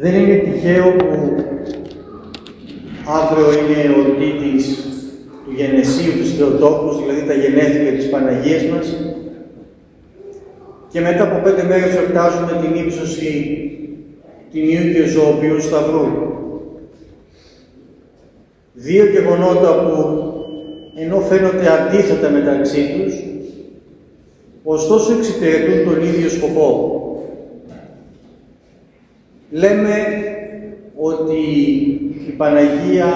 Δεν είναι τυχαίο που αύριο είναι η εορτή της, του γενεσίου του Θεοτόκους, δηλαδή τα γενέθλια της Παναγίας μας και μετά από πέντε μέρες εορτάζουμε την ύψωση τιμίου και ζωοποιού σταυρού. Δύο γεγονότα που ενώ φαίνονται αντίθετα μεταξύ τους, ωστόσο εξυπηρετούν τον ίδιο σκοπό. Λέμε ότι η Παναγία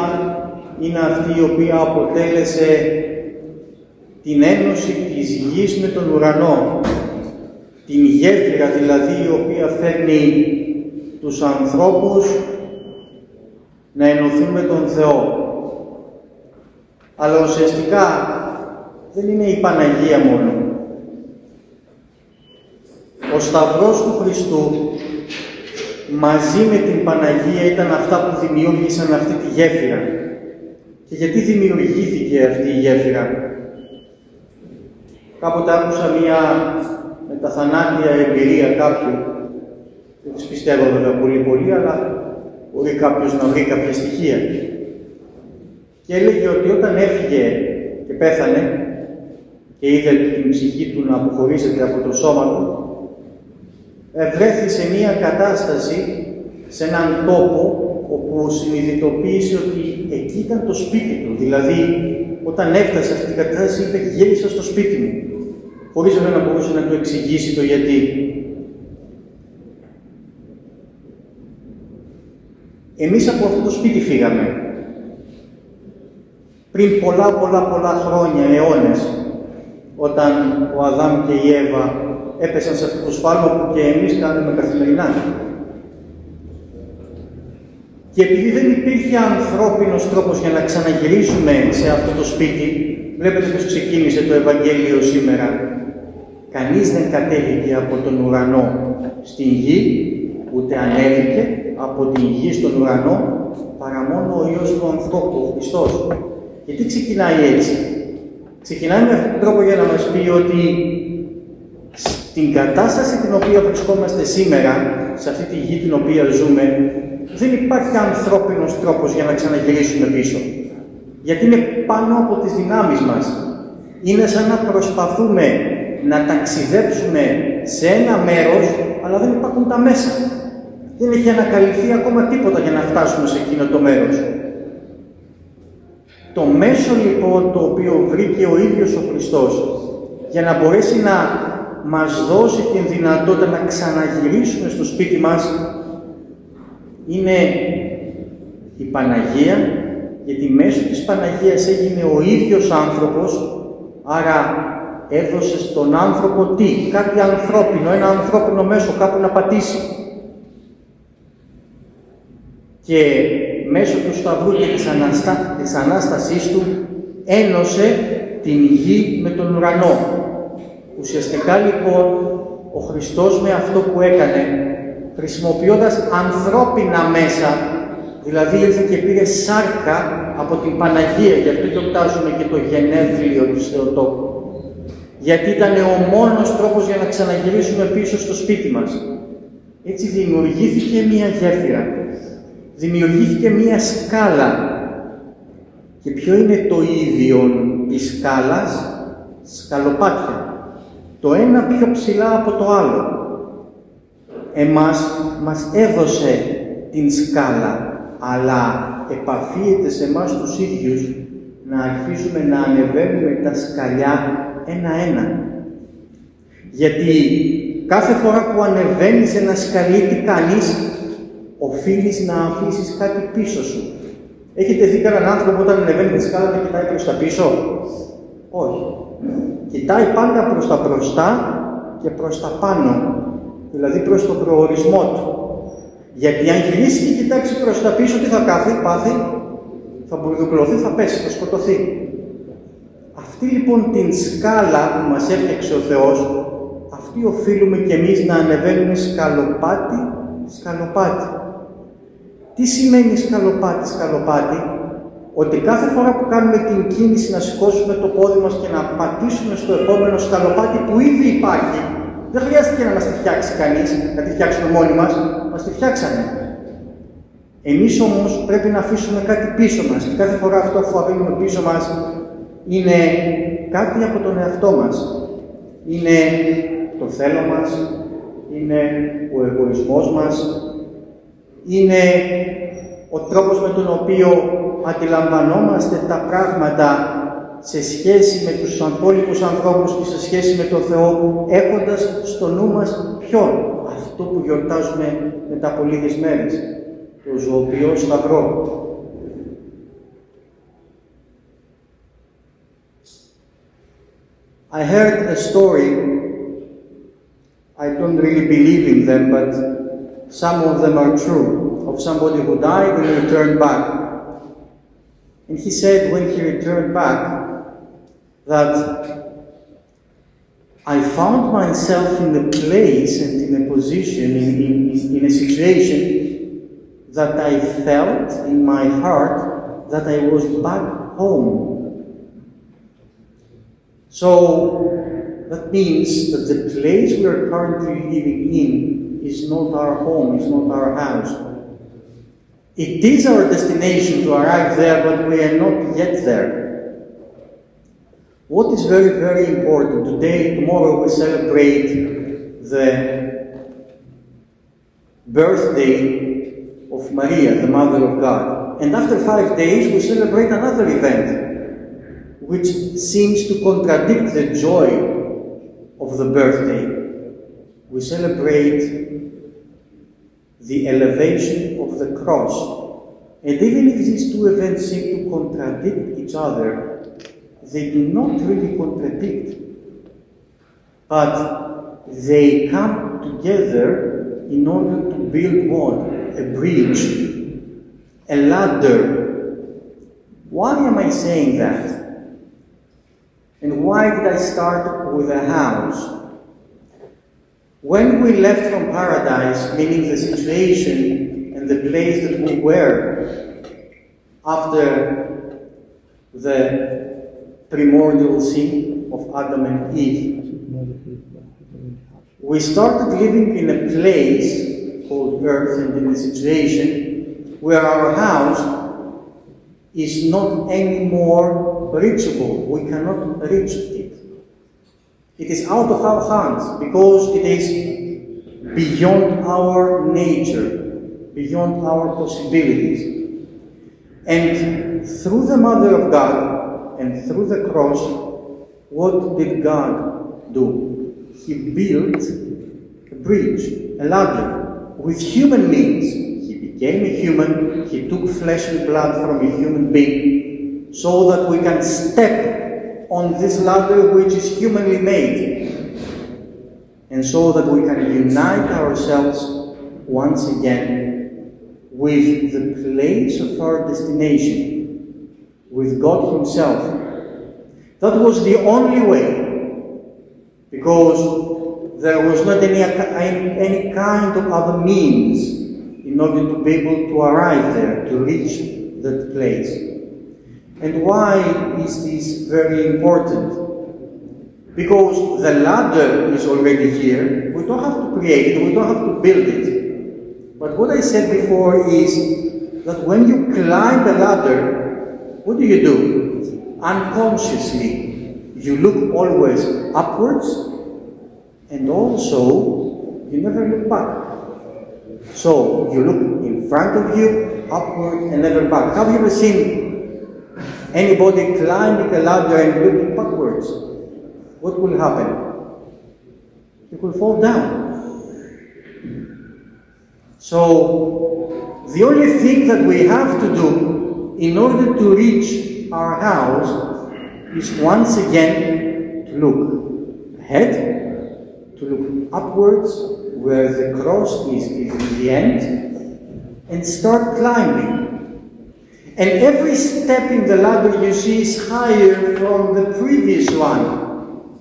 είναι αυτή η οποία αποτέλεσε την ένωση της γης με τον ουρανό, την γέφυρα δηλαδή η οποία φέρνει τους ανθρώπους να ενωθούν με τον Θεό. Αλλά ουσιαστικά δεν είναι η Παναγία μόνο. Ο Σταυρός του Χριστού μαζί με την Παναγία ήταν αυτά που δημιούργησαν αυτή τη γέφυρα. Και γιατί δημιουργήθηκε αυτή η γέφυρα; Κάποτε άκουσα μία μεταθανάτια εμπειρία κάποιου, δεν τις πιστεύω βέβαια πολύ πολύ, αλλά μπορεί κάποιος να βρει κάποια στοιχεία. Και έλεγε ότι όταν έφυγε και πέθανε και είδε την ψυχή του να αποχωρίζεται από το σώμα του, βρέθη σε μία κατάσταση, σε έναν τόπο, όπου συνειδητοποίησε ότι εκεί ήταν το σπίτι του. Δηλαδή, όταν έφτασε σε αυτή την κατάσταση, είπε «Γύρισα στο σπίτι μου», χωρίς βέβαια να μπορούσε να του εξηγήσει το γιατί. Εμείς από αυτό το σπίτι φύγαμε. Πριν πολλά πολλά πολλά χρόνια, αιώνες, όταν ο Αδάμ και η Εύα έπεσαν σε αυτό το σφάλμα που και εμείς κάνουμε καθημερινά. Και επειδή δεν υπήρχε ανθρώπινος τρόπος για να ξαναγυρίσουμε σε αυτό το σπίτι, βλέπετε πώς ξεκίνησε το Ευαγγέλιο σήμερα. Κανείς δεν κατέβηκε από τον ουρανό στην γη, ούτε ανέβηκε από την γη στον ουρανό, παρά μόνο ο Υιός του ανθρώπου, ο Χριστός. Γιατί ξεκινάει έτσι; Ξεκινάει με αυτόν τον τρόπο για να μας πει ότι στην κατάσταση την οποία βρισκόμαστε σήμερα, σε αυτή τη γη την οποία ζούμε, δεν υπάρχει ανθρώπινος τρόπος για να ξαναγυρίσουμε πίσω. Γιατί είναι πάνω από τις δυνάμεις μας. Είναι σαν να προσπαθούμε να ταξιδέψουμε σε ένα μέρος, αλλά δεν υπάρχουν τα μέσα. Δεν έχει ανακαλυφθεί ακόμα τίποτα για να φτάσουμε σε εκείνο το μέρος. Το μέσο λοιπόν το οποίο βρήκε ο ίδιος ο Χριστός για να μπορέσει να μας δώσει την δυνατότητα να ξαναγυρίσουμε στο σπίτι μας είναι η Παναγία, γιατί μέσω της Παναγίας έγινε ο ίδιος άνθρωπος, άρα έδωσε στον άνθρωπο τι, κάτι ανθρώπινο, ένα ανθρώπινο μέσο κάπου να πατήσει. Και μέσω του Σταυρού και της, Αναστα... της Ανάστασής του ένωσε την γη με τον ουρανό. Ουσιαστικά λοιπόν ο Χριστός με αυτό που έκανε, χρησιμοποιώντας ανθρώπινα μέσα, δηλαδή ήρθε και πήρε σάρκα από την Παναγία, γι' αυτό γιορτάζουμε και το γενέθλιο του Θεοτόκου. Γιατί ήταν ο μόνος τρόπος για να ξαναγυρίσουμε πίσω στο σπίτι μας. Έτσι δημιουργήθηκε μία γέφυρα. Δημιουργήθηκε μία σκάλα. Και ποιο είναι το ίδιο της σκάλας, σκαλοπάτια το ένα πιο ψηλά από το άλλο. Εμάς μας έδωσε την σκάλα, αλλά επαφίεται σε εμάς τους ίδιους να αρχίσουμε να ανεβαίνουμε τα σκαλιά ένα-ένα. Γιατί κάθε φορά που ανεβαίνεις ένα σκαλί, τι κάνεις, οφείλεις να αφήσεις κάτι πίσω σου. Έχετε δει κανέναν άνθρωπο όταν ανεβαίνει τη σκάλα και κοιτάει προς τα πίσω; Όχι. Κοιτάει πάντα προς τα μπροστά και προς τα πάνω, δηλαδή προς τον προορισμό του. Γιατί αν γυρίσει και κοιτάξει προς τα πίσω, τι θα κάθει, πάθει, θα μπουρδουκλωθεί, θα πέσει, θα σκοτωθεί. Αυτή λοιπόν την σκάλα που μας έφτιαξε ο Θεός, αυτή οφείλουμε κι εμείς να ανεβαίνουμε σκαλοπάτι, σκαλοπάτι. Τι σημαίνει σκαλοπάτι, σκαλοπάτι, ότι κάθε φορά που κάνουμε την κίνηση να σηκώσουμε το πόδι μας και να πατήσουμε στο επόμενο σκαλοπάτι που ήδη υπάρχει, δεν χρειάστηκε να μας τη φτιάξει κανείς, να τη φτιάξουμε μόνοι μας, μας τη φτιάξανε. Εμείς όμως πρέπει να αφήσουμε κάτι πίσω μας και κάθε φορά αυτό που αφήνουμε πίσω μας είναι κάτι από τον εαυτό μας. Είναι το θέλω μας, είναι ο εγωισμός μας, είναι ο τρόπος με τον οποίο αντιλαμβανόμαστε τα πράγματα σε σχέση με τους υπόλοιπους ανθρώπους και σε σχέση με τον Θεό, έχοντας στο νου μας ποιον, αυτό που γιορτάζουμε μετά από λίγες μέρες, το ζωοποιό σταυρό. I heard a story, I don't really believe in them, but some of them are true, of somebody who died and returned back. And he said when he returned back that I found myself in a place and in a position, in, in, in a situation that I felt in my heart that I was back home. So that means that the place we are currently living in is not our home, is not our house. It is our destination to arrive there, but we are not yet there. What is very, very important today, tomorrow we celebrate the birthday of Maria, the Mother of God. And after five days, we celebrate another event which seems to contradict the joy of the birthday. We celebrate the elevation of the cross. And even if these two events seem to contradict each other, they do not really contradict, but they come together in order to build what? A bridge, a ladder. Why am I saying that? And why did I start with a house? When we left from paradise, meaning the situation and the place that we were after the primordial sin of Adam and Eve, we started living in a place called earth and in a situation where our house is not anymore reachable. We cannot reach it. Is out of our hands because it is beyond our nature, beyond our possibilities. And through the Mother of God and through the cross, what did God do? He built a bridge, a ladder, with human means. He became a human, he took flesh and blood from a human being, so that we can step on this ladder which is humanly made, and so that we can unite ourselves once again with the place of our destination, with God Himself. That was the only way, because there was not any, any kind of other means in order to be able to arrive there, to reach that place. And why is this very important? Because the ladder is already here. We don't have to create it, we don't have to build it. But what I said before is that when you climb the ladder, what do you do? Unconsciously, you look always upwards and also you never look back. So you look in front of you, upward, and never back. Have you ever seen anybody climbing a ladder and looking backwards? What will happen? He will fall down. So the only thing that we have to do in order to reach our house is once again to look ahead, to look upwards, where the cross is, is in the end, and start climbing. And every step in the ladder you see is higher from the previous one.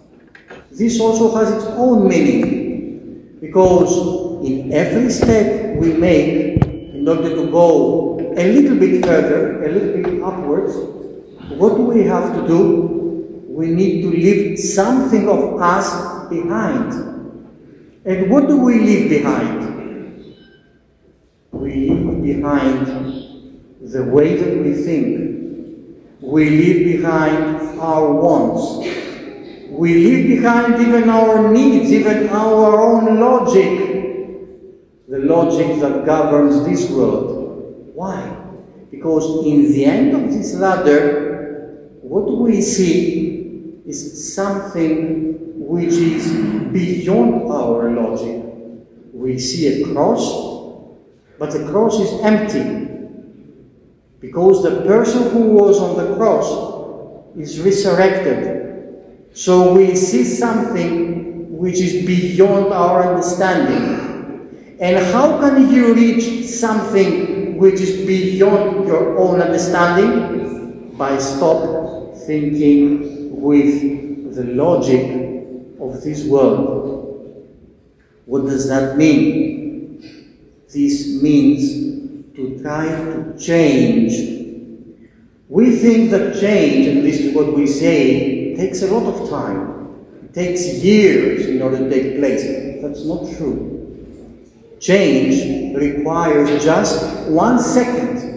This also has its own meaning, because in every step we make, in order to go a little bit further, a little bit upwards, what do we have to do? We need to leave something of us behind. And what do we leave behind? We leave behind the way that we think. We leave behind our wants. We leave behind even our needs, even our own logic. The logic that governs this world. Why? Because in the end of this ladder, what we see is something which is beyond our logic. We see a cross, but the cross is empty. Because the person who was on the cross is resurrected. So we see something which is beyond our understanding. And how can you reach something which is beyond your own understanding? By stop thinking with the logic of this world. What does that mean? This means try to change. We think that change, this is what we say, takes a lot of time. It takes years in order to take place. That's not true. Change requires just one second.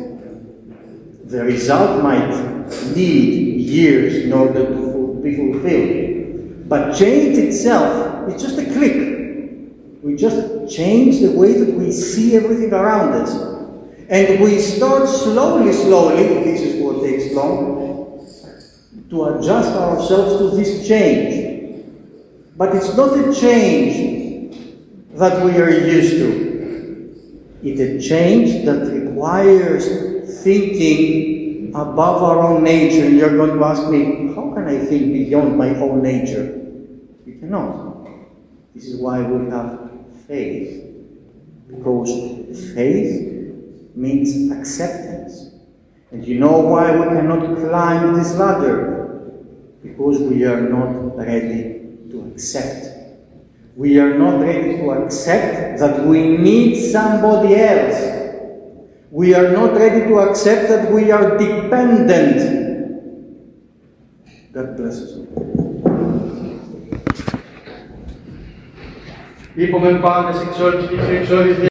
The result might need years in order to be fulfilled. But change itself is just a click. We just change the way that we see everything around us. And we start slowly, slowly, this is what takes long, to adjust ourselves to this change. But it's not a change that we are used to. It's a change that requires thinking above our own nature. And you're going to ask me, how can I think beyond my own nature? You cannot. This is why we have faith. Because faith means acceptance. And you know why we cannot climb this ladder? Because we are not ready to accept. We are not ready to accept that we need somebody else. We are not ready to accept that we are dependent. God bless us. Είπαμε πάντα σε εξόρυξη και σε εξόρυξη